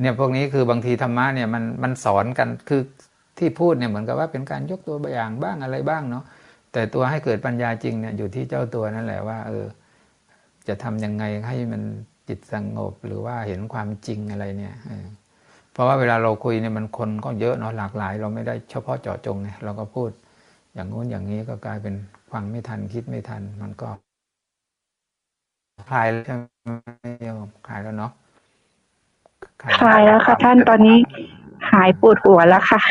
เนี่ยพวกนี้คือบางทีธรรมะเนี่ยมันมันสอนกันคือที่พูดเนี่ยเหมือนกับว่าเป็นการยกตัวอย่างบ้างอะไรบ้างเนาะแต่ตัวให้เกิดปัญญาจริงเนี่ยอยู่ที่เจ้าตัวนั่นแหละว่า เออ จะทำยังไงให้มันจิตสงบหรือว่าเห็นความจริงอะไรเนี่ยเพราะว่าเวลาเราคุยเนี่ยมันคนก็เยอะเนาะหลากหลาย เราไม่ได้เฉพาะเจาะจงไงเราก็พูด อย่างงู้นอย่างนี้ก็กลายเป็นฟังไม่ทันคิดไม่ทัน มันก็คลายใช่ไหมโยมคลายแล้วเนาะ คลายแล้วค่ะ ท่านตอนนี้หายปวดหัวแล้วค่ะ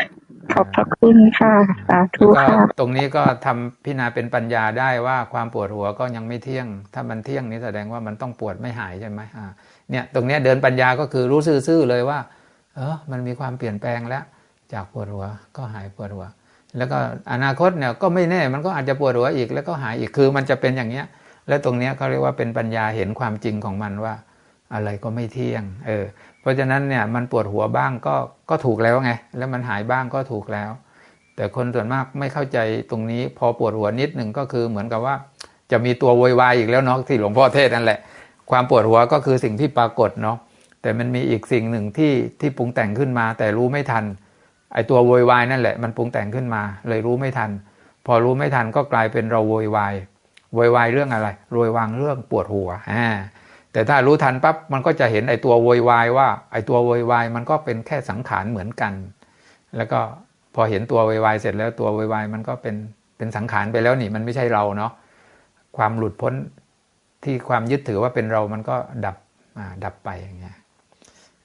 ขอบพระคุณค่ะสาธุค่ะตรงนี้ก็ทำพิจารณาเป็นปัญญาได้ว่าความปวดหัวก็ยังไม่เที่ยง ถ้ามันเที่ยงนี้แสดงว่ามันต้องปวดไม่หายใช่ไหมอ่าเนี่ยตรงเนี้ยเดินปัญญาก็คือรู้ซื่อๆเลยว่า เออมันมีความเปลี่ยนแปลงแล้ว จากปวดหัวก็หายปวดหัว แล้วก็อนาคตเนี่ยก็ไม่แน่มันก็อาจจะปวดหัวอีกแล้วก็หายอีกคือมันจะเป็นอย่างเนี้ย แล้วตรงเนี้ยเขาเรียกว่าเป็นปัญญาเห็นความจริงของมันว่า อะไรก็ไม่เที่ยง เออเพ ราะฉะนั้นเนี่ยมันปวดหัวบ้างก็ก็ถูกแล้วไง แล้วมันหายบ้างก็ถูกแล้ว แต่คนส่วนมากไม่เข้าใจตรงนี้ พอปวดหัวนิดหนึ่งก็คือเหมือนกับว่า จะมีตัวโวยวายอีกแล้วเนาะที่หลวงพ่อเทศนั่นแหละ ความปวดหัวก็คือสิ่งที่ปรากฏเนาะแต่มันมีอีกสิ่งหนึ่งที่ที่ปรุงแต่งขึ้นมา แต่รู้ไม่ทันไอตัวโวยวายนั่นแหละมันปรุงแต่งขึ้นมา เลยรู้ไม่ทัน พอรู้ไม่ทันก็กลายเป็นเราโวยวายโวยวายเรื่องอะไรโวยวางเรื่องปวดหัวอ่า แต่ถ้ารู้ทันปั๊บมันก็จะเห็นไอตัวโวยวายว่าไอตัวโวยวายมันก็เป็นแค่สังขารเหมือนกัน แล้วก็พอเห็นตัวโวยวายเสร็จแล้วตัวโวยวายมันก็เป็นเป็นสังขารไปแล้วนี่มันไม่ใช่เราเนาะความหลุดพ้นที่ความยึดถือว่าเป็นเรามันก็ดับดับไปอย่างเงี้ย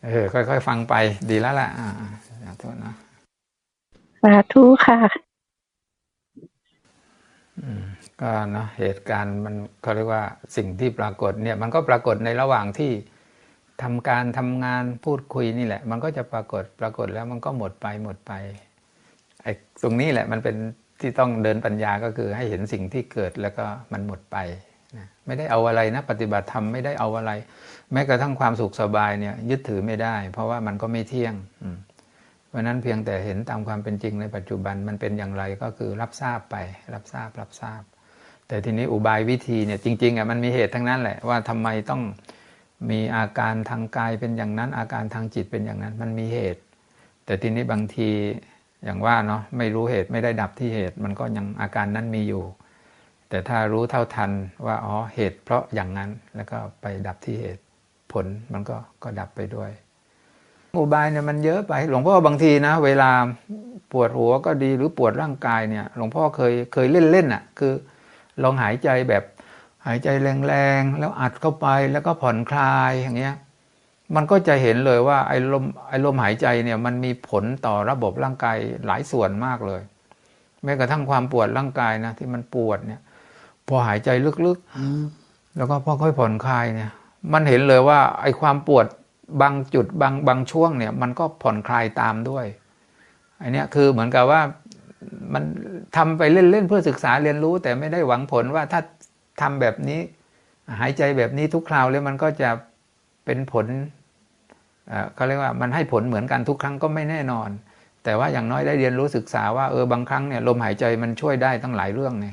เออค่อยๆฟังไปดีแล้วล่ะอ่าสาธุนะสาธุค่ะ ก็เนาะเหตุการณ์มันเขาเรียกว่าสิ่งที่ปรากฏเนี่ยมันก็ปรากฏในระหว่างที่ทำการทำงานพูดคุยนี่แหละ มันก็จะปรากฏปรากฏแล้วมันก็หมดไปหมดไปไอ้ตรงนี้แหละมันเป็นที่ต้องเดินปัญญาก็คือให้เห็นสิ่งที่เกิดแล้วก็มันหมดไปนะไม่ได้เอาอะไรนะ ปฏิบัติธรรมไม่ได้เอาอะไร แม้กระทั่งความสุขสบายเนี่ย ยึดถือไม่ได้ เพราะว่ามันก็ไม่เที่ยงเพราะนั้นเพียงแต่เห็นตามความเป็นจริงในปัจจุบันมันเป็นอย่างไรก็คือรับทราบไป รับทราบรับทราบ แต่ทีนี้อุบายวิธีเนี่ยจริงๆอะมันมีเหตุทั้งนั้นแหละว่าทำไมต้องมีอาการทางกายเป็นอย่างนั้น อาการทางจิตเป็นอย่างนั้น มันมีเหตุ แต่ทีนี้บางทีอย่างว่าเนาะไม่รู้เหตุไม่ได้ดับที่เหตุ มันก็ยังอาการนั้นมีอยู่ แต่ถ้ารู้เท่าทันว่าอ๋อเหตุ เพราะอย่างนั้นแล้วก็ไปดับที่เหตุผลมันก็ก็ดับไปด้วย อุบายเนี่ยมันเยอะไปหลวงพ่อบางทีนะ เวลาปวดหัวก็ดีหรือปวดร่างกายเนี่ย หลวงพ่อเคยเคยเล่นเล่นอะ คือ ลองหายใจแบบหายใจแรงๆ แล้วอัดเข้าไปแล้วก็ผ่อนคลายอย่างเงี้ยมันก็จะเห็นเลยว่าไอ้ลมไอ้ลมหายใจเนี่ยมันมีผลต่อระบบร่างกายหลายส่วนมากเลย แม้กระทั่งความปวดร่างกายนะที่มันปวดเนี่ย พอหายใจลึกๆแล้วก็พอค่อยผ่อนคลายเนี่ย มันเห็นเลยว่าไอ้ความปวดบางจุดบางบางช่วงเนี่ย มันก็ผ่อนคลายตามด้วยอันนี้คือเหมือนกับว่า มันทำไปเล่นๆเพื่อศึกษาเรียนรู้ แต่ไม่ได้หวังผลว่าถ้าทำแบบนี้ หายใจแบบนี้ทุกคราวแล้วมันก็จะเป็นผลเขาเรียกว่ามันให้ผลเหมือนกันทุกครั้งก็ไม่แน่นอน แต่ว่าอย่างน้อยได้เรียนรู้ศึกษาว่าเออบางครั้งเนี่ยลมหายใจมันช่วยได้ตั้งหลายเรื่องไง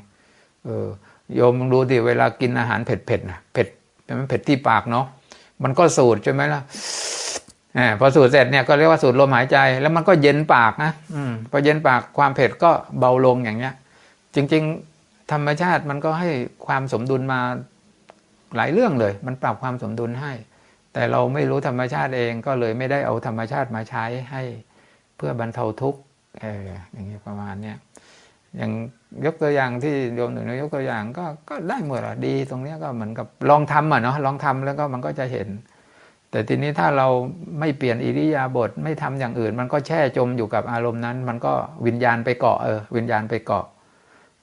เออโยมดูดิเวลากินอาหารเผ็ดๆนะเผ็ดมันเผ็ดที่ปากเนาะมันก็สูดใช่ไหมล่ะ อพอสูดเสร็จเนี่ยก็เรียกว่าสูดลมหายใจ แล้วมันก็เย็นปากนะอืมพอเย็นปากความเผ็ดก็เบาลงอย่างเงี้ย จริง ๆ ธรรมชาติมันก็ให้ความสมดุลมาหลายเรื่องเลย มันปรับความสมดุลให้ แต่เราไม่รู้ธรรมชาติเองก็เลยไม่ได้เอาธรรมชาติมาใช้ให้เพื่อบรรเทาทุกข์เอออย่างนี้ยประมาณเนี้ยอย่างยกตัวอย่างที่โยมหนึ่งยกตัวอย่างก็ก็ได้หมดอะดี ตรงเนี้ยก็เหมือนกับลองทำอะเนาะลองทำแล้วก็มันก็จะเห็น แต่ทีนี้ถ้าเราไม่เปลี่ยนอิริยาบถไม่ทำอย่างอื่น มันก็แช่จมอยู่กับอารมณ์นั้น มันก็วิญญาณไปเกาะเออวิญญาณไปเกาะ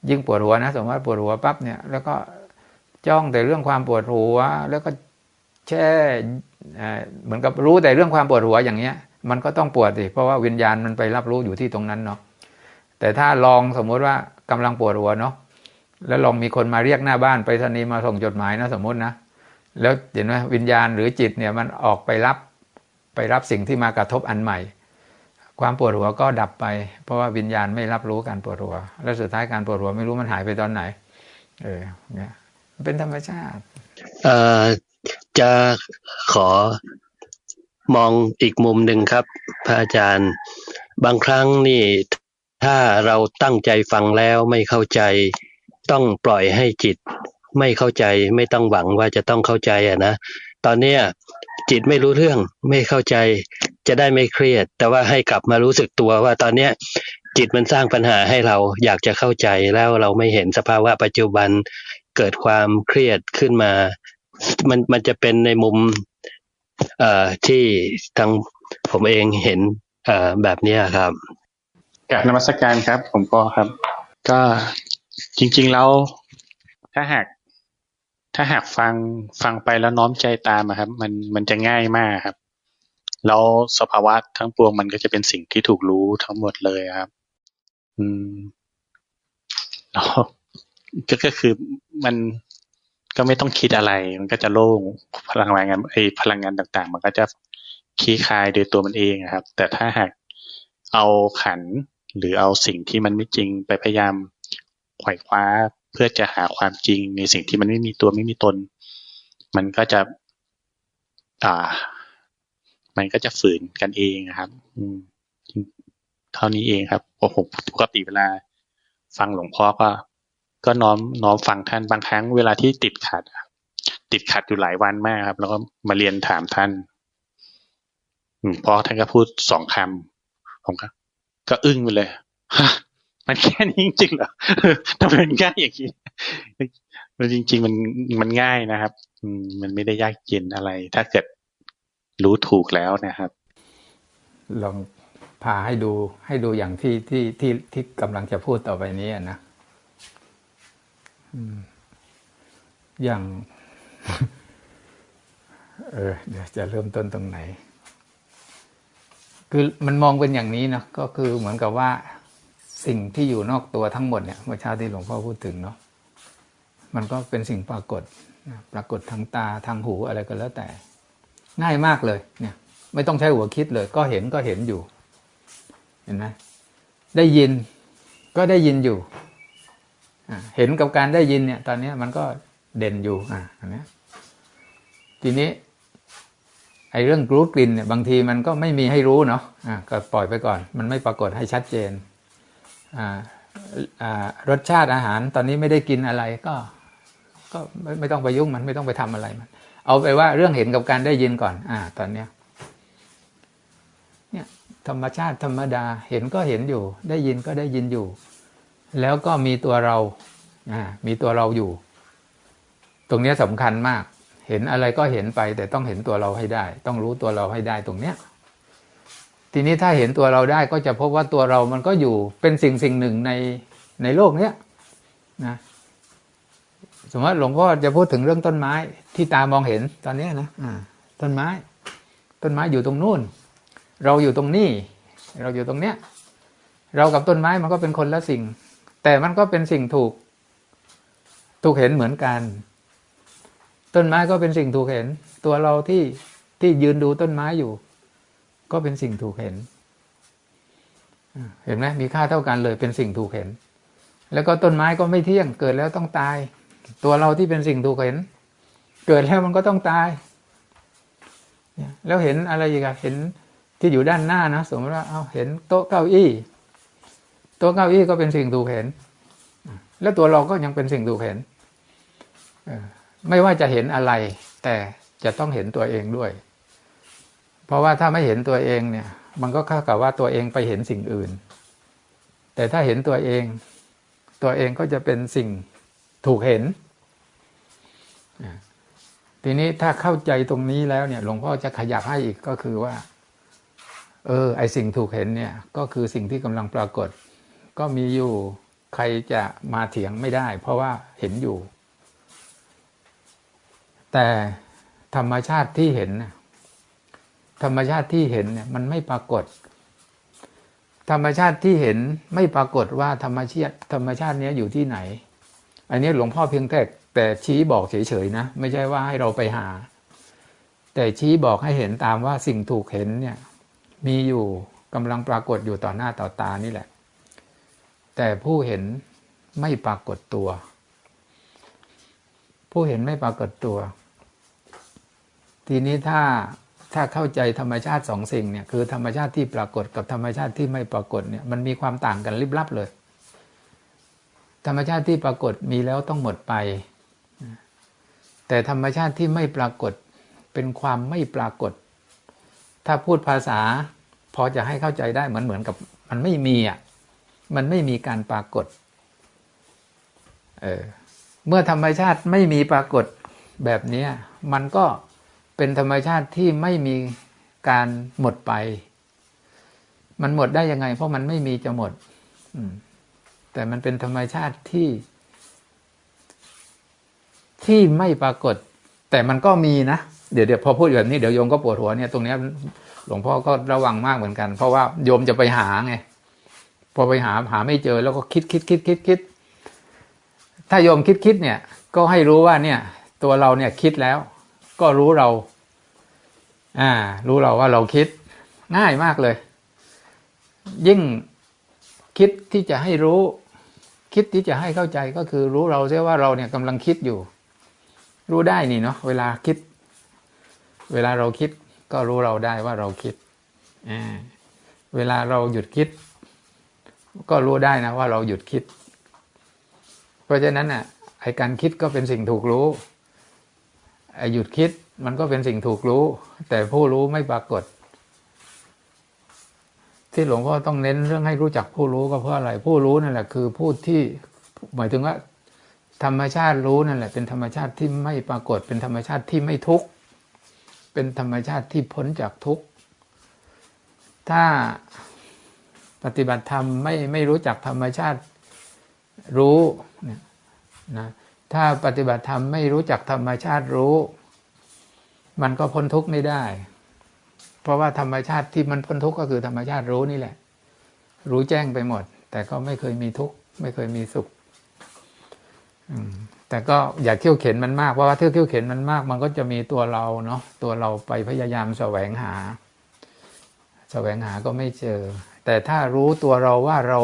ยิ่งปวดหัวนะ สมมติว่าปวดหัวปั๊บเนี่ยแล้วก็จ้องแต่เรื่องความปวดหัว แล้วก็แช่เหมือนกับรู้แต่เรื่องความปวดหัวอย่างเงี้ย มันก็ต้องปวดสิเพราะว่าวิญญาณมันไปรับรู้อยู่ที่ตรงนั้นเนาะแต่ถ้าลองสมมุติว่ากำลังปวดหัวเนาะแล้วลองมีคนมาเรียกหน้าบ้านไปสนีมาส่งจดหมายนะสมมตินะ แล้วเห็นไหมวิญญาณหรือจิตเนี่ยมันออกไปรับไปรับสิ่งที่มากระทบอันใหม่ ความปวดหัวก็ดับไป เพราะว่าวิญญาณไม่รับรู้การปวดหัว แล้วสุดท้ายการปวดหัวไม่รู้มันหายไปตอนไหน เออเนี่ยเป็นธรรมชาติเอ่อจะขอมองอีกมุมหนึ่งครับ พระอาจารย์บางครั้งนี่ถ้าเราตั้งใจฟังแล้วไม่เข้าใจ ต้องปล่อยให้จิต ไม่เข้าใจไม่ต้องหวังว่าจะต้องเข้าใจอะนะตอนเนี้ยจิตไม่รู้เรื่องไม่เข้าใจจะได้ไม่เครียด แต่ว่าให้กลับมารู้สึกตัวว่าตอนเนี้ยจิตมันสร้างปัญหาให้เราอยากจะเข้าใจแล้วเราไม่เห็นสภาวะปัจจุบันเกิดความเครียดขึ้นมา มันมันจะเป็นในมุมเอ่อที่ทางผมเองเห็นเอ่อแบบเนี้ยครับกราบนมัสการครับ ผมก็ครับ ก็จริง ๆ แล้วถ้าหาก ถ้าหากฟังฟังไปแล้วน้อมใจตามครับ มันมันจะง่ายมากครับ แล้วสภาวะทั้งปวงมันก็จะเป็นสิ่งที่ถูกรู้ทั้งหมดเลยครับ อืมแล้วก็ก็คือมันก็ไม่ต้องคิดอะไร มันก็จะโล่งพลังงานไอ้พลังงานต่าง ๆ มันก็จะคลี่คลายโดยตัวมันเองครับ แต่ถ้าหากเอาขันหรือเอาสิ่งที่มันไม่จริงไปพยายามไขว่คว้า เพื่อจะหาความจริงในสิ่งที่มันไม่มีตัวไม่มีตน มันก็จะอ่า มันก็จะฝืนกันเองนะครับอืมเท่านี้เองครับโอ้โหปกติเวลา ฟังหลวงพ่อก็ ก็น้อมน้อมฟังท่านบางครั้งเวลาที่ติดขัดติดขัดอยู่หลายวันมากครับ แล้วก็มาเรียนถามท่านอืมพอท่านก็พูดสองคำผมก็ก็อึ้งไปเลยฮะ มันแค่นี้จริงๆเหรอทำไมมันง่ายอย่างนี้มันจริง ๆ มันมันง่ายนะครับมันไม่ได้ยากเย็นอะไร ถ้าเกิดรู้ถูกแล้วนะครับ ลองพาให้ดูให้ดูอย่างที่ที่ที่ที่กำลังจะพูดต่อไปนี้นะอย่าง เออเดี๋ยวจะเริ่มต้นตรงไหน คือมันมองเป็นอย่างนี้นะก็คือเหมือนกับว่า สิ่งที่อยู่นอกตัวทั้งหมดเนี่ยเมื่อเช้าที่หลวงพ่อพูดถึงเนาะมันก็เป็นสิ่งปรากฏปรากฏทางตาทางหูอะไรก็แล้วแต่ ง่ายมากเลยเนี่ย ไม่ต้องใช้หัวคิดเลย ก็เห็นก็เห็นอยู่ เห็นไหมได้ยินก็ได้ยินอยู่เห็นกับการได้ยินเนี่ย ตอนนี้มันก็เด่นอยู่อ่าอันนี้ทีนี้ไอ้เรื่องรู้กลิ่นเนี่ยบางทีมันก็ไม่มีให้รู้เนาะอ่าก็ปล่อยไปก่อน มันไม่ปรากฏให้ชัดเจน รสชาติอาหารตอนนี้ไม่ได้กินอะไรก็ ก็ไม่ไม่ต้องไปยุ่งมันไม่ต้องไปทำอะไรมัน เอาไปว่าเรื่องเห็นกับการได้ยินก่อน อ่า ตอนเนี้ยเนี่ยธรรมชาติธรรมดาเห็นก็เห็นอยู่ ได้ยินก็ได้ยินอยู่ แล้วก็มีตัวเราอ่ามีตัวเราอยู่ ตรงเนี้ยสำคัญมาก เห็นอะไรก็เห็นไป แต่ต้องเห็นตัวเราให้ได้ ต้องรู้ตัวเราให้ได้ตรงเนี้ย ทีนี้ถ้าเห็นตัวเราได้ก็จะพบว่าตัวเรามันก็อยู่เป็นสิ่งสิ่งหนึ่งในในโลกเนี้ยนะสมมติหลวงพ่อจะพูดถึงเรื่องต้นไม้ที่ตามองเห็นตอนนี้นะต้นไม้ ต้นไม้อยู่ตรงนู่น เราอยู่ตรงนี้ เราอยู่ตรงเนี้ยเรากับต้นไม้มันก็เป็นคนละสิ่ง แต่มันก็เป็นสิ่งถูก ถูกเห็นเหมือนกัน ต้นไม้ก็เป็นสิ่งถูกเห็น ตัวเราที่ที่ยืนดูต้นไม้อยู่ ก็เป็นสิ่งถูกเห็น เห็นไหมมีค่าเท่ากันเลยเป็นสิ่งถูกเห็น แล้วก็ต้นไม้ก็ไม่เที่ยง เกิดแล้วต้องตาย ตัวเราที่เป็นสิ่งถูกเห็น เกิดแล้วมันก็ต้องตาย แล้วเห็นอะไรอีกอะเห็นที่อยู่ด้านหน้านะสมมติว่าเอาเห็นโต๊ะเก้าอี้ โต๊ะเก้าอี้ก็เป็นสิ่งถูกเห็น แล้วตัวเราก็ยังเป็นสิ่งถูกเห็นไม่ว่าจะเห็นอะไร แต่จะต้องเห็นตัวเองด้วย เพราะว่าถ้าไม่เห็นตัวเองเนี่ย มันก็เข้ากับว่าตัวเองไปเห็นสิ่งอื่น แต่ถ้าเห็นตัวเอง ตัวเองก็จะเป็นสิ่งถูกเห็น ทีนี้ถ้าเข้าใจตรงนี้แล้วเนี่ย หลวงพ่อจะขยับให้อีกก็คือว่า เออ ไอสิ่งถูกเห็นเนี่ย ก็คือสิ่งที่กำลังปรากฏ ก็มีอยู่ใครจะมาเถียงไม่ได้ เพราะว่าเห็นอยู่ แต่ธรรมชาติที่เห็นน่ะ ธรรมชาติที่เห็นเนี่ยมันไม่ปรากฏ ธรรมชาติที่เห็นไม่ปรากฏว่าธรรมชาติธรรมชาตินี้อยู่ที่ไหน อันนี้หลวงพ่อเพียงแต่แต่ชี้บอกเฉยๆนะ ไม่ใช่ว่าให้เราไปหา แต่ชี้บอกให้เห็นตามว่าสิ่งถูกเห็นเนี่ยมีอยู่กำลังปรากฏอยู่ต่อหน้าต่อตานี่แหละ แต่ผู้เห็นไม่ปรากฏตัว ผู้เห็นไม่ปรากฏตัว ทีนี้ถ้า ถ้าเข้าใจธรรมชาติสองสิ่งเนี่ยคือธรรมชาติที่ปรากฏกับธรรมชาติที่ไม่ปรากฏเนี่ยมันมีความต่างกันลิบลับเลย ธรรมชาติที่ปรากฏมีแล้วต้องหมดไป แต่ธรรมชาติที่ไม่ปรากฏเป็นความไม่ปรากฏ ถ้าพูดภาษาพอจะให้เข้าใจได้เหมือนเหมือนกับมันไม่มีอะมันไม่มีการปรากฏเออเมื่อธรรมชาติไม่มีปรากฏแบบนี้มันก็ เป็นธรรมชาติที่ไม่มีการหมดไป มันหมดได้ยังไง เพราะมันไม่มีจะหมดแต่มันเป็นธรรมชาติที่ ที่ไม่ปรากฏ แต่มันก็มีนะเดี๋ยวเดี๋ยวพอพูดแบบนี้เดี๋ยวโยมก็ปวดหัวเนี่ยตรงเนี้ยหลวงพ่อก็ระวังมากเหมือนกัน เพราะว่าโยมจะไปหาไงพอไปหาหาไม่เจอแล้วก็คิดคิดคิดคิดคิดถ้าโยมคิดคิดเนี่ย ก็ให้รู้ว่าเนี่ย ตัวเราเนี่ยคิดแล้ว ก็รู้เรา อ่า รู้เราว่าเราคิดง่ายมากเลย ยิ่งคิดที่จะให้รู้ คิดที่จะให้เข้าใจก็คือรู้เราเสียว่าเราเนี่ยกำลังคิดอยู่ รู้ได้นี่เนาะเวลาคิด เวลาเราคิด ก็รู้เราได้ว่าเราคิดอ่าเวลาเราหยุดคิด ก็รู้ได้นะว่าเราหยุดคิด เพราะฉะนั้นอะไอการคิดก็เป็นสิ่งถูกรู้ หยุดคิดมันก็เป็นสิ่งถูกรู้ แต่ผู้รู้ไม่ปรากฏ ที่หลวงพ่อต้องเน้นเรื่องให้รู้จักผู้รู้ก็เพราะอะไร ผู้รู้นั่นแหละคือผู้ที่หมายถึงว่า ธรรมชาติรู้นั่นแหละ เป็นธรรมชาติที่ไม่ปรากฏ เป็นธรรมชาติที่ไม่ทุกข์เป็นธรรมชาติที่พ้นจากทุกข์ถ้าปฏิบัติธรรมไม่ไม่รู้จักธรรมชาติรู้เนี่ยนะ ถ้าปฏิบัติธรรมไม่รู้จักธรรมชาติรู้ มันก็พ้นทุกข์ไม่ได้ เพราะว่าธรรมชาติที่มันพ้นทุกข์ก็คือธรรมชาติรู้นี่แหละ รู้แจ้งไปหมด แต่ก็ไม่เคยมีทุกข์ไม่เคยมีสุขแต่ก็อย่าเขี่ยวเข็นมันมากเพราะว่าถ้าเขี่ยวเข็นมันมาก มันก็จะมีตัวเราเนาะตัวเราไปพยายามแสวงหา แสวงหาก็ไม่เจอ แต่ถ้ารู้ตัวเราว่าเรา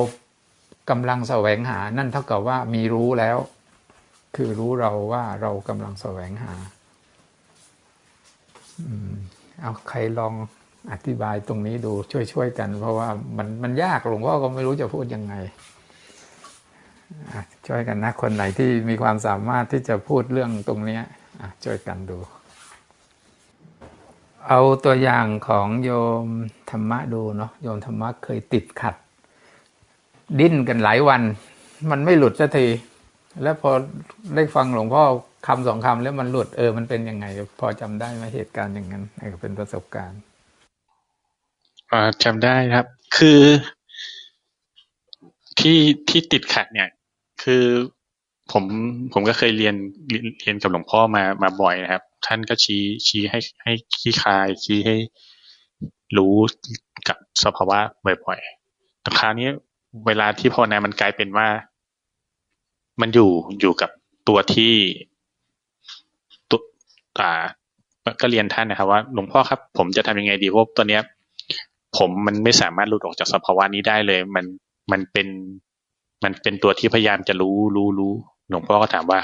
กำลังแสวงหานั่นเท่ากับว่ามีรู้แล้ว คือรู้เราว่าเรากำลังแสวงหาอืมเอาใครลองอธิบายตรงนี้ดูช่วยๆกัน เพราะว่ามันมันยากหลวงพ่อก็ไม่รู้จะพูดยังไงช่วยกันนะ คนไหนที่มีความสามารถที่จะพูดเรื่องตรงนี้ช่วยกันดู เอาตัวอย่างของโยมธรรมะดูเนาะโยมธรรมะเคยติดขัด ดิ้นกันหลายวัน มันไม่หลุดสักที แล้วพอได้ฟังหลวงพ่อคำสองคำแล้วมันหลุดเออมันเป็นยังไง พอจำได้ไหมเหตุการณ์อย่างนั้นเออเป็นประสบการณ์อ่าจำได้ครับ คือที่ที่ติดขัดเนี่ย คือผมผมก็เคยเรียนเรียนเรียนกับหลวงพ่อมามาบ่อยนะครับ ท่านก็ชี้ชี้ให้ให้ขี้คายชี้ให้รู้กับสภาวะบ่อยๆแต่คราวนี้เวลาที่ภาวนามันกลายเป็นว่า มันอยู่อยู่กับตัวที่ตัวอ่า ก็เรียนท่านนะครับว่าหลวงพ่อครับ ผมจะทำยังไงดีเพราะตัวเนี้ย ผมมันไม่สามารถหลุดออกจากสภาวะนี้ได้เลย มันมันเป็นมันเป็นตัวที่พยายามจะรู้รู้รู้หลวงพ่อก็ถามว่า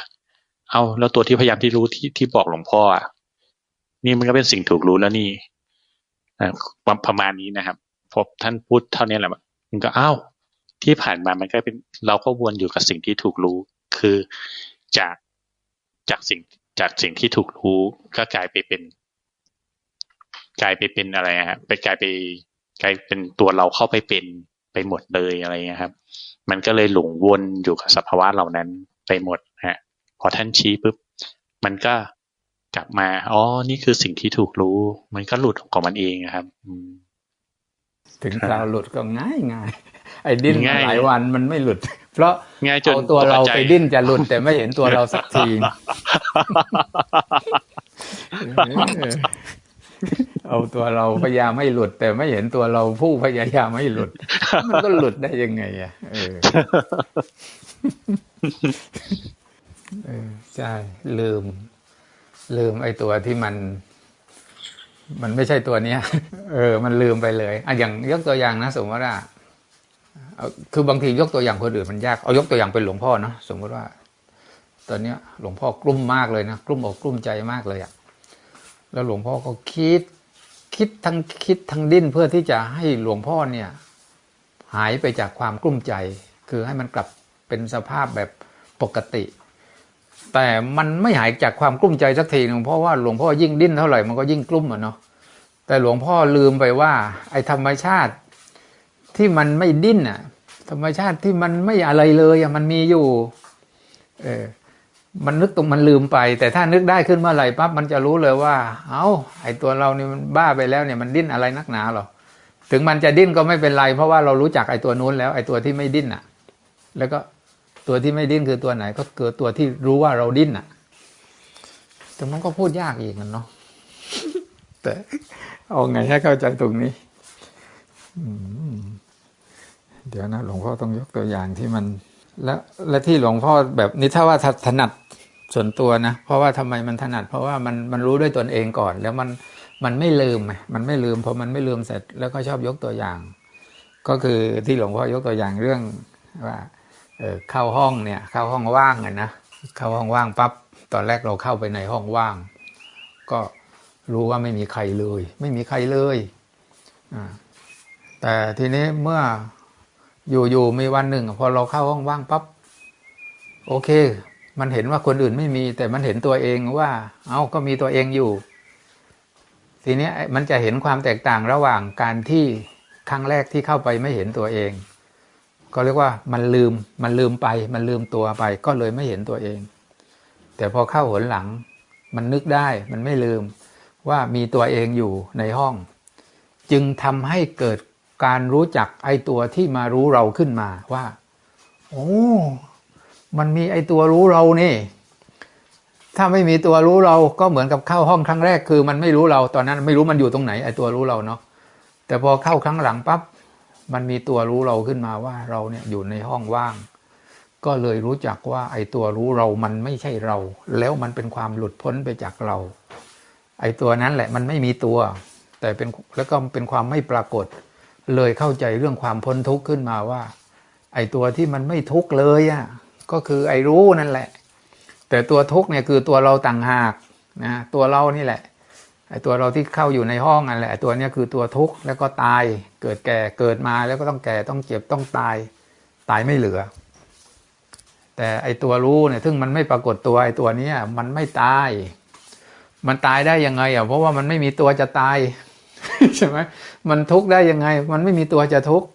เอา้าแล้วตัวที่พยายามที่รู้ที่ที่บอกหลวงพ่ออะนี่มันก็เป็นสิ่งถูกรู้แล้วนี่อ่าประประมาณนี้นะครับพอท่านพูดเท่านี้แหละมันก็อ้าว ที่ผ่านมามันก็เป็นเราก็วนอยู่กับสิ่งที่ถูกรู้ คือจากจากสิ่งจากสิ่งที่ถูกรู้ก็กลายไปเป็น กลายไปเป็นอะไรฮะไปกลายไปกลายเป็นตัวเราเข้าไปเป็นไปหมดเลยอะไรเงี้ยครับ มันก็เลยหลงวนอยู่กับสภาวะเหล่านั้นไปหมดฮะ พอท่านชี้ปุ๊บมันก็กลับมา อ๋อ นี่คือสิ่งที่ถูกรู้ มันก็หลุดของมันเองอะครับอืมถึงครับคราวหลุดก็ง่ายง่าย ไอ้ดิ้นมาง่ายหลายวันมันไม่หลุด เพราะง่ายจนเอาตัวเราตกใจไปดิ้นจะหลุด แต่ไม่เห็นตัวเราสักทีเออเอาตัวเราพยายามไม่หลุด แต่ไม่เห็นตัวเราผู้พยายามไม่หลุด มันก็หลุดได้ยังไงอะเออเออใช่ลืม ลืมไอ้ตัวที่มัน มันไม่ใช่ตัวเนี้ย เออ มันลืมไปเลยอะอย่างยกตัวอย่างนะสมมติว่าเอา คือบางทียกตัวอย่างคนอื่นมันยาก เอายกตัวอย่างเป็นหลวงพ่อเนาะสมมติว่า ตอนเนี้ยหลวงพ่อกลุ้มมากเลยนะกลุ้มอกกลุ้มใจมากเลยอะแล้วหลวงพ่อก็คิด คิดทั้งคิดทั้งดิ้นเพื่อที่จะให้หลวงพ่อเนี่ย หายไปจากความกลุ้มใจ คือให้มันกลับเป็นสภาพแบบปกติ แต่มันไม่หายจากความกลุ้มใจสักทีหนึ่งเพราะว่าหลวงพ่อยิ่งดิ้นเท่าไหร่มันก็ยิ่งกลุ้มอะเนาะแต่หลวงพ่อลืมไปว่า ไอ้ธรรมชาติ ที่มันไม่ดิ้นอะ ธรรมชาติที่มันไม่อะไรเลยอะมันมีอยู่ เออมันนึกตรงมันลืมไป แต่ถ้านึกได้ขึ้นเมื่อไหร่ปั๊บมันจะรู้เลยว่า เอา้าไอตัวเรานี่มันบ้าไปแล้วเนี่ยมันดิ้นอะไรนักหนาหรอถึงมันจะดิ้นก็ไม่เป็นไร เพราะว่าเรารู้จักไอตัวนู้นแล้วไอตัวที่ไม่ดิ้นอะ แล้วก็ตัวที่ไม่ดิ้นคือตัวไหน ก็คือตัวที่รู้ว่าเราดิ้นอะแต่มันก็พูดยากอีกกันเนาะแต่เอาไงให้เข้าใจตรงนี้ เดี๋ยวนะหลวงพ่อต้องยกตัวอย่างที่มัน และและที่หลวงพ่อแบบนี้ถ้าว่าถนัดส่วนตัวนะ เพราะว่าทำไมมันถนัด เพราะว่ามันมันรู้ด้วยตนเองก่อน แล้วมันมันไม่ลืมไงมันไม่ลืมพอมันไม่ลืมเสร็จ แล้วก็ชอบยกตัวอย่าง ก็คือที่หลวงพ่อยกตัวอย่างเรื่องว่าเออเข้าห้องเนี่ย เข้าห้องว่างอะนะเข้าห้องว่างปั๊บตอนแรกเราเข้าไปในห้องว่าง ก็รู้ว่าไม่มีใครเลย ไม่มีใครเลยอ่า แต่ทีนี้เมื่ออยู่ๆมีวันหนึ่ง พอเราเข้าห้องว่างปั๊บโอเค มันเห็นว่าคนอื่นไม่มี แต่มันเห็นตัวเองว่า เอา้าก็มีตัวเองอยู่ ทีนี้มันจะเห็นความแตกต่างระหว่างการที่ครั้งแรกที่เข้าไปไม่เห็นตัวเอง ก็เรียกว่ามันลืมมันลืมไป มันลืมตัวไป ก็เลยไม่เห็นตัวเอง แต่พอเข้าหนหลัง มันนึกได้มันไม่ลืมว่ามีตัวเองอยู่ในห้อง จึงทำให้เกิด การรู้จักไอตัวที่มารู้เราขึ้นมาว่า โอ้มันมีไอตัวรู้เรานี่ ถ้าไม่มีตัวรู้เราก็เหมือนกับเข้าห้องครั้งแรกคือ มันไม่รู้เราตอนนั้น ไม่รู้มันอยู่ตรงไหนไอตัวรู้เราเนาะแต่พอเข้าครั้งหลังปั๊บมันมีตัวรู้เราขึ้นมาว่าเราเนี่ยอยู่ในห้องว่าง ก็เลยรู้จักว่าไอตัวรู้เรามันไม่ใช่เรา แล้วมันเป็นความหลุดพ้นไปจากเรา ไอตัวนั้นแหละมันไม่มีตัว แต่เป็นแล้วก็เป็นความไม่ปรากฏ เลยเข้าใจเรื่องความพ้นทุกข์ขึ้นมาว่า ไอ้ตัวที่มันไม่ทุกข์เลยอะก็คือไอ้รู้นั่นแหละ แต่ตัวทุกข์เนี่ยคือตัวเราต่างหากนะตัวเรานี่แหละไอ้ตัวเราที่เข้าอยู่ในห้องนั่นแหละตัวนี้คือตัวทุกข์แล้วก็ตายเกิดแก่เกิดมาแล้วก็ต้องแก่ต้องเจ็บต้องตายตายไม่เหลือ แต่ไอ้ตัวรู้เนี่ยซึ่งมันไม่ปรากฏตัวไอ้ตัวเนี้ยมันไม่ตาย มันตายได้ยังไงอะเพราะว่ามันไม่มีตัวจะตาย ใช่ไหมมันทุกข์ได้ยังไง มันไม่มีตัวจะทุกข์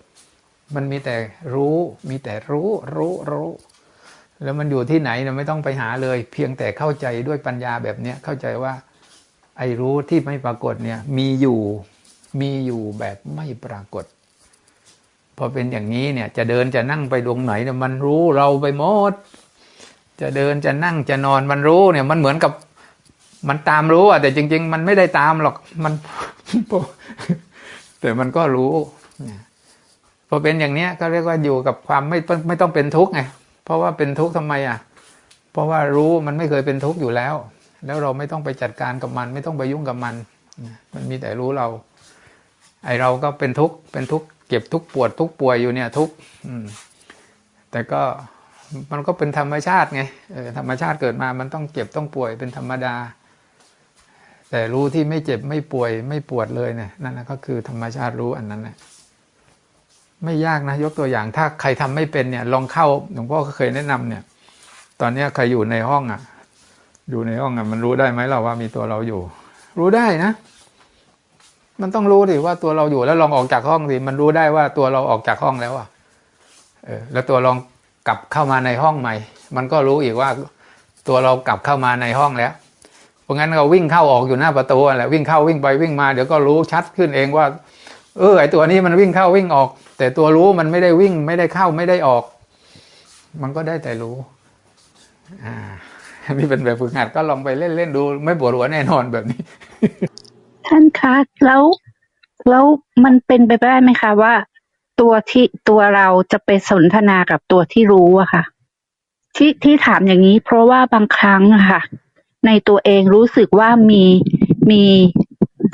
มันมีแต่รู้ มีแต่รู้รู้รู้ แล้วมันอยู่ที่ไหนเนี่ยไม่ต้องไปหาเลย เพียงแต่เข้าใจด้วยปัญญาแบบเนี้ยเข้าใจว่า ไอ้รู้ที่ไม่ปรากฏเนี่ย มีอยู่มีอยู่แบบไม่ปรากฏพอเป็นอย่างนี้เนี่ยจะเดินจะนั่งไปดวงไหนเนี่ยมันรู้เราไปหมด จะเดินจะนั่งจะนอนมันรู้เนี่ย มันเหมือนกับ มันตามรู้อะแต่จริง ๆ มันไม่ได้ตามหรอกมันแต่มันก็รู้พอเป็นอย่างเนี้ยก็เรียกว่าอยู่กับความไม่ไม่ต้องเป็นทุกข์ไงเพราะว่าเป็นทุกข์ทำไมอะ เพราะว่ารู้มันไม่เคยเป็นทุกข์อยู่แล้ว แล้วเราไม่ต้องไปจัดการกับมัน ไม่ต้องไปยุ่งกับมัน มันมีแต่รู้เรา ไอเราก็เป็นทุกข์เป็นทุกข์เก็บทุกข์ปวดทุกข์ป่วยอยู่เนี่ยทุกข์แต่ก็มันก็เป็นธรรมชาติไงธรรมชาติเกิดมามันต้องเจ็บต้องป่วยเป็นธรรมดา แต่รู้ที่ไม่เจ็บไม่ป่วยไม่ปวดเลยเนี่ยนั่นนะก็คือธรรมชาติรู้อันนั้นนะไม่ยากนะยกตัวอย่างถ้าใครทำไม่เป็นเนี่ย ลองเข้าหลวงพ่อก็เคยแนะนำเนี่ย ตอนนี้ใครอยู่ในห้องอะ อยู่ในห้องอะมันรู้ได้ไหมเราว่ามีตัวเราอยู่ รู้ได้นะ มันต้องรู้ดิว่าตัวเราอยู่แล้วลองออกจากห้องสิมันรู้ได้ว่าตัวเราออกจากห้องแล้วอะเออแล้วตัวลองกลับเข้ามาในห้องใหม่ มันก็รู้อีกว่าตัวเรากลับเข้ามาในห้องแล้ว เพราะงั้นเราวิ่งเข้าออกอยู่หน้าประตูแหละวิ่งเข้าวิ่งไปวิ่งมาเดี๋ยวก็รู้ชัดขึ้นเองว่า เออไอตัวนี้มันวิ่งเข้าวิ่งออก แต่ตัวรู้มันไม่ได้วิ่งไม่ได้เข้าไม่ได้ออก มันก็ได้แต่รู้อ่านี่เป็นแบบฝึกหัดก็ลองไปเล่นเล่นดู ไม่ปวดหัวแน่นอนแบบนี้ ท่านคะแล้วแล้วมันเป็นไปได้ไหมคะว่า ตัวที่ตัวเราจะไปสนทนากับตัวที่รู้อะค่ะ ที่ที่ถามอย่างนี้ เพราะว่าบางครั้งอะค่ะ ในตัวเองรู้สึกว่ามีมี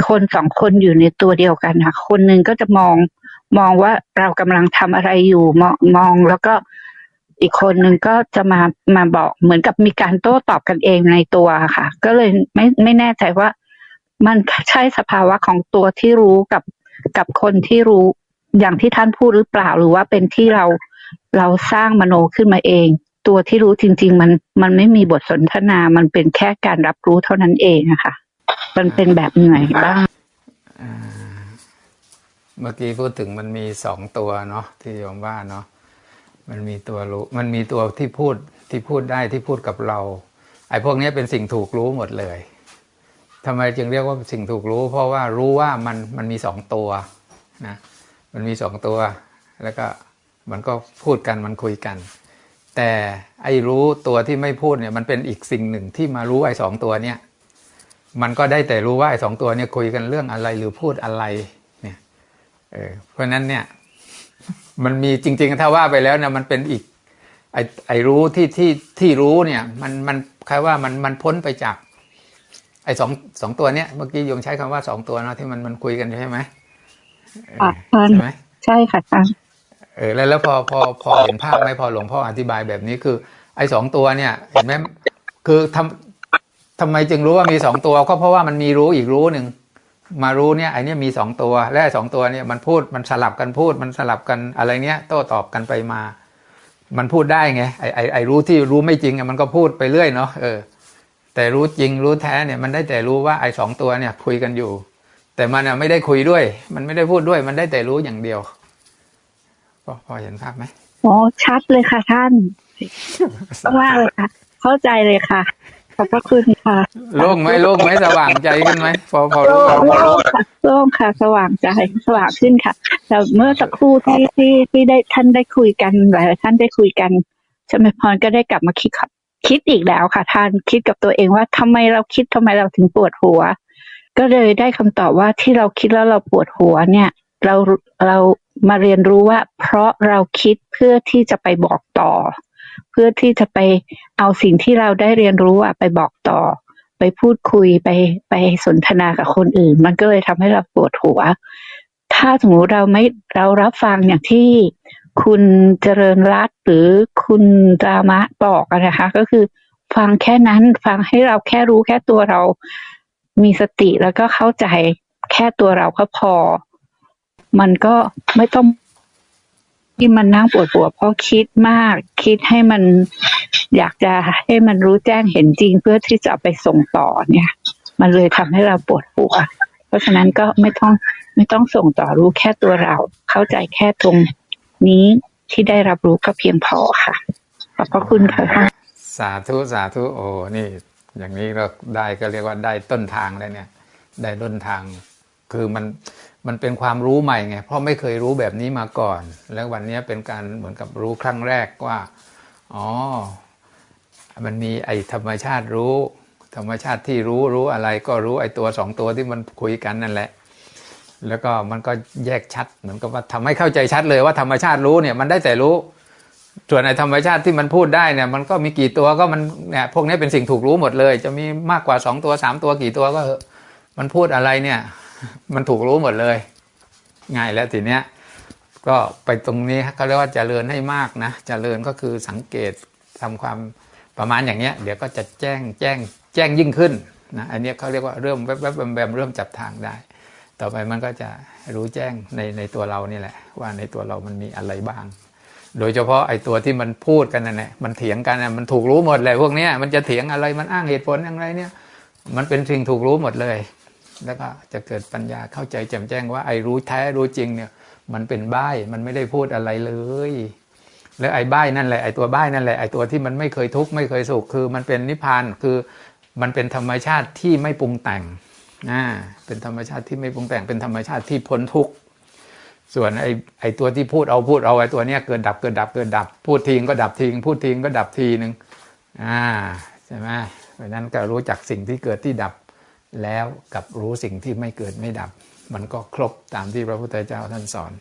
คนสองคนอยู่ในตัวเดียวกันค่ะ คนหนึ่งก็จะมองมองว่าเรากำลังทำอะไรอยู่มองมองแล้วก็อีกคนหนึ่งก็จะมามาบอกเหมือนกับมีการโต้ตอบกันเองในตัวค่ะ ก็เลยไม่ไม่แน่ใจว่า มันใช่สภาวะของตัวที่รู้กับกับคนที่รู้อย่างที่ท่านพูดหรือเปล่าหรือว่าเป็นที่เราเราสร้างมโนขึ้นมาเอง ตัวที่รู้จริง ๆ มันมันไม่มีบทสนทนา มันเป็นแค่การรับรู้เท่านั้นเองอะค่ะ มันเป็นแบบไหนบ้างเมื่อกี้พูดถึงมันมีสองตัวเนาะที่โยมว่าเนาะมันมีตัวรู้มันมีตัวที่พูดที่พูดได้ที่พูดกับเรา ไอ้พวกนี้เป็นสิ่งถูกรู้หมดเลยทำไมจึงเรียกว่าสิ่งถูกรู้ เพราะว่ารู้ว่ามันมันมีสองตัวนะมันมีสองตัว แล้วก็มันก็พูดกันมันคุยกัน แต่ไอ้รู้ตัวที่ไม่พูดเนี่ยมันเป็นอีกสิ่งหนึ่งที่มารู้ไอ้สองตัวเนี่ยมันก็ได้แต่รู้ว่าไอ้สองตัวเนี่ยคุยกันเรื่องอะไรหรือพูดอะไรเนี่ยเออเพราะฉะนั้นเนี่ยมันมีจริง ๆ ถ้าว่าไปแล้วนะมันเป็นอีกไอ้ไอ้รู้ที่ที่ที่รู้เนี่ยมันมันคล้ายว่ามันมันพ้นไปจาก ไอ้สองสองตัวเนี้ยเมื่อกี้โยมใช้คำว่าสองตัวเนาะที่มันมันคุยกันใช่ไหมเออค่ะท่านใช่ไหมใช่ค่ะท่าน เออแล้วแล้วพอพอพอเห็นภาพไหมพอหลวงพ่ออธิบายแบบนี้คือ ไอ้สองตัวเนี่ย เห็นไหมคือทำทำไมจึงรู้ว่ามีสองตัวก็เพราะว่ามันมีรู้อีกรู้หนึ่งมารู้เนี่ยไอ้เนี่ยมีสองตัว และสองตัวเนี่ยมันพูดมันสลับกันพูดมันสลับกันอะไรเนี้ยโต้ตอบกันไปมา มันพูดได้ไงไอไอไอรู้ที่รู้ไม่จริงอะมันก็พูดไปเรื่อยเนาะเออ แต่รู้จริงรู้แท้เนี่ยมันได้แต่รู้ว่าไอสองตัวเนี่ยคุยกันอยู่ แต่มันอะไม่ได้คุยด้วย มันไม่ได้พูดด้วย มันได้แต่รู้อย่างเดียว พอพอเห็นภาพไหมโอ้ชัดเลยค่ะท่านว่ากเลยค่ะ เข้าใจเลยค่ะขอบพระคุณค่ะโล่งไหมโล่งไหมสว่างใจขึ้นไหมพอพอโล่รู้งโล่งค่ะโล่งค่ะ สว่างใจสว่างขึ้นค่ะ แต่เมื่อสักครู่ที่ที่ที่ได้ท่านได้คุยกันหลายท่านได้คุยกันใช่ไหมพรก็ได้กลับมาคิดคิดอีกแล้วค่ะ ท่านคิดกับตัวเองว่าทำไมเราคิดทำไมเราถึงปวดหัว ก็เลยได้คำตอบว่าที่เราคิดแล้วเราปวดหัวเนี่ย เราเรา มาเรียนรู้ว่า เพราะเราคิดเพื่อที่จะไปบอกต่อ เพื่อที่จะไปเอาสิ่งที่เราได้เรียนรู้อะไปบอกต่อ ไปพูดคุยไปไปสนทนากับคนอื่น มันก็เลยทำให้เราปวดหัว ถ้าสมมติเราไม่เรารับฟังอย่างที่คุณเจริญรัตหรือคุณรามะบอกนะคะ ก็คือฟังแค่นั้นฟังให้เราแค่รู้แค่ตัวเรามีสติแล้วก็เข้าใจแค่ตัวเราก็พอ มันก็ไม่ต้องที่มันนั่งปวดหัวเพราะคิดมาก คิดให้มันอยากจะให้มันรู้แจ้งเห็นจริงเพื่อที่จะไปส่งต่อเนี่ย มันเลยทำให้เราปวดหัว เพราะฉะนั้นก็ไม่ต้องไม่ต้องส่งต่อรู้แค่ตัวเรา เข้าใจแค่ตรงนี้ที่ได้รับรู้ก็เพียงพอค่ะ ขอบพระคุณค่ะสาธุสาธุโอ้นี่ อย่างนี้เราได้ก็เรียกว่าได้ต้นทางแล้วเนี่ย ได้ต้นทางคือมัน มันเป็นความรู้ใหม่ไงเพราะไม่เคยรู้แบบนี้มาก่อน แล้ววันนี้เป็นการเหมือนกับรู้ครั้งแรกว่าอ๋อมันมีไอธรรมชาติรู้ ธรรมชาติที่รู้รู้อะไรก็รู้ไอตัวสองตัวที่มันคุยกันนั่นแหละ แล้วก็มันก็แยกชัดเหมือนกับว่าทำให้เข้าใจชัดเลยว่าธรรมชาติรู้เนี่ยมันได้แต่รู้ ส่วนในธรรมชาติที่มันพูดได้เนี่ยมันก็มีกี่ตัวก็มันเนี่ยพวกนี้เป็นสิ่งถูกรู้หมดเลย จะมีมากกว่าสองตัวสามตัวกี่ตัวก็มันพูดอะไรเนี่ย มันถูกรู้หมดเลยง่ายแล้วทีเนี้ยก็ไปตรงนี้เขาเรียกว่าเจริญให้มากนะเจริญก็คือสังเกตทำความประมาณอย่างเนี้ย เดี๋ยวก็จะแจ้งแจ้งแจ้งยิ่งขึ้นนะอันเนี้ยเขาเรียกว่าเริ่มแวบแวบแวมแวมเริ่มจับทางได้ ต่อไปมันก็จะรู้แจ้งในในตัวเรานี่แหละ ว่าในตัวเรามันมีอะไรบ้าง โดยเฉพาะไอ้ตัวที่มันพูดกันนั่นแหละมันเถียงกันน่ะมันถูกรู้หมดเลยพวกเนี้ยมันจะเถียงอะไรมันอ้างเหตุผลอย่างไรเนี่ย มันเป็นสิ่งถูกรู้หมดเลย แล้วก็จะเกิดปัญญาเข้าใจแจ่มแจ้งว่าไอ้รู้แท้รู้จริงเนี่ย มันเป็นใบ้มันไม่ได้พูดอะไรเลยแล้วไอ้ใบ้นั่นแหละไอ้ตัวใบ้นั่นแหละไอ้ตัวที่มันไม่เคยทุกข์ไม่เคยสุขคือ มันเป็นนิพพานคือมันเป็นธรรมชาติที่ไม่ปรุงแต่งอ่าเป็นธรรมชาติที่ไม่ปรุงแต่งเป็นธรรมชาติที่พ้นทุกข์ส่วนไอ้ไอ้ตัวที่พูดเอาพูดเอาไอ้ตัวเนี้ยเกิดดับเกิดดับเกิดดับ พูดทิ้งก็ดับทิ้งพูดทิ้งก็ดับทีหนึ่งอ่าใช่ไหมเพราะนั้นก็รู้จักสิ่งที่เกิดที่ดับ แล้วกับรู้สิ่งที่ไม่เกิดไม่ดับ มันก็ครบตามที่พระพุทธเจ้าท่านสอน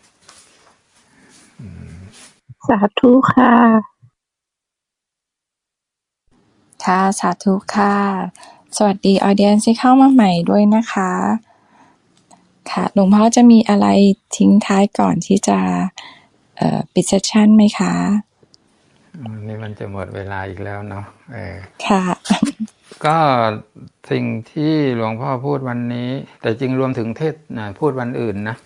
สาธุค่ะ ค่ะสาธุค่ะ สวัสดีออเดียนที่เข้ามาใหม่ด้วยนะคะ ค่ะหลวงพ่อจะมีอะไรทิ้งท้ายก่อนที่จะเอ่อปิดเซสชั่นไหมคะอืมนี่มันจะหมดเวลาอีกแล้วเนาะเออค่ะ ก็สิ่งที่หลวงพ่อพูดวันนี้ แต่จริงรวมถึงเทศนะพูดวันอื่นนะ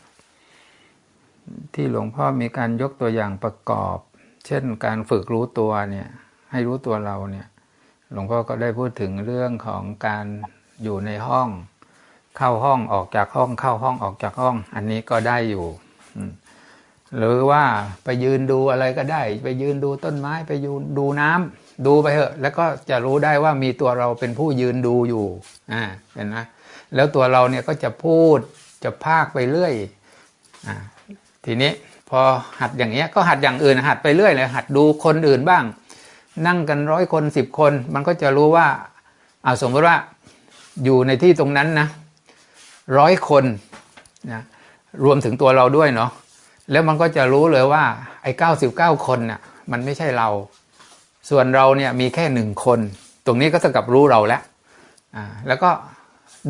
ที่หลวงพ่อมีการยกตัวอย่างประกอบ เช่นการฝึกรู้ตัวเนี่ย ให้รู้ตัวเราเนี่ย หลวงพ่อก็ได้พูดถึงเรื่องของการอยู่ในห้อง เข้าห้องออกจากห้องเข้าห้องออกจากห้อง อันนี้ก็ได้อยู่หรือว่าไปยืนดูอะไรก็ได้ ไปยืนดูต้นไม้ไปยืนดูน้ำ ดูไปเถอะ แล้วก็จะรู้ได้ว่ามีตัวเราเป็นผู้ยืนดูอยู่อ่าเห็นไหมแล้วตัวเราเนี่ยก็จะพูดจะพากไปเรื่อยอ่าทีนี้พอหัดอย่างเงี้ยก็หัดอย่างอื่นหัดไปเรื่อยเลยหัดดูคนอื่นบ้าง นั่งกันร้อยคนสิบคน มันก็จะรู้ว่าเอาสมมติว่าอยู่ในที่ตรงนั้นนะร้อยคนนะรวมถึงตัวเราด้วยเนาะแล้วมันก็จะรู้เลยว่าไอ้เก้าสิบเก้าคนเนี่ยมันไม่ใช่เรา ส่วนเราเนี่ยมีแค่หนึ่งคน ตรงนี้ก็เท่ากับรู้เราแล้วอ่าแล้วก็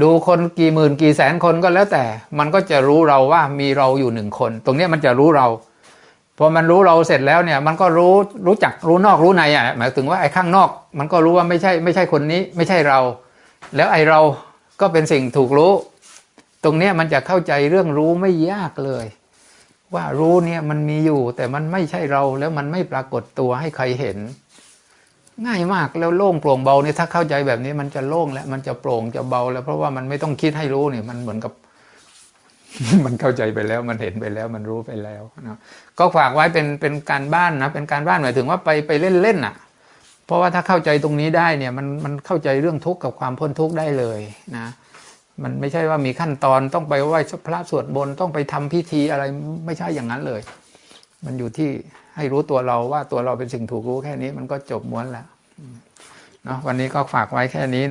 ดูคนกี่หมื่นกี่แสนคนก็แล้วแต่ มันก็จะรู้เราว่ามีเราอยู่หนึ่งคน ตรงนี้มันจะรู้เราพอมันรู้เราเสร็จแล้วเนี่ย มันก็รู้รู้จักรู้นอกรู้ในอะหมายถึงว่าไอ้ข้างนอก มันก็รู้ว่าไม่ใช่ไม่ใช่คนนี้ ไม่ใช่เรา แล้วไอ้เราก็เป็นสิ่งถูกรู้ ตรงเนี้ยมันจะเข้าใจเรื่องรู้ไม่ยากเลย ว่ารู้เนี่ยมันมีอยู่แต่มันไม่ใช่เราแล้วมันไม่ปรากฏตัวให้ใครเห็น ง่ายมากแล้วโล่งโปร่งเบาเนี่ยถ้าเข้าใจแบบนี้ มันจะโล่งแล้วมันจะโปร่งจะเบาแล้ว เพราะว่ามันไม่ต้องคิดให้รู้เนี่ยมันเหมือนกับ มันเข้าใจไปแล้ว มันเห็นไปแล้วมันรู้ไปแล้วนะก็ฝากไว้เป็นเป็นการบ้านนะเป็นการบ้านหมายถึงว่าไปไปเล่นเล่นอะ เพราะว่าถ้าเข้าใจตรงนี้ได้เนี่ย มันมันเข้าใจเรื่องทุกข์กับความพ้นทุกข์ได้เลยนะมันไม่ใช่ว่ามีขั้นตอนต้องไปไหว้พระสวดมนต์ต้องไปทำพิธีอะไรไม่ใช่อย่างนั้นเลย มันอยู่ที่ให้รู้ตัวเราว่าตัวเราเป็นสิ่งถูกรู้แค่นี้มันก็จบม้วนแล้วเนาะวันนี้ก็ฝากไว้แค่นี้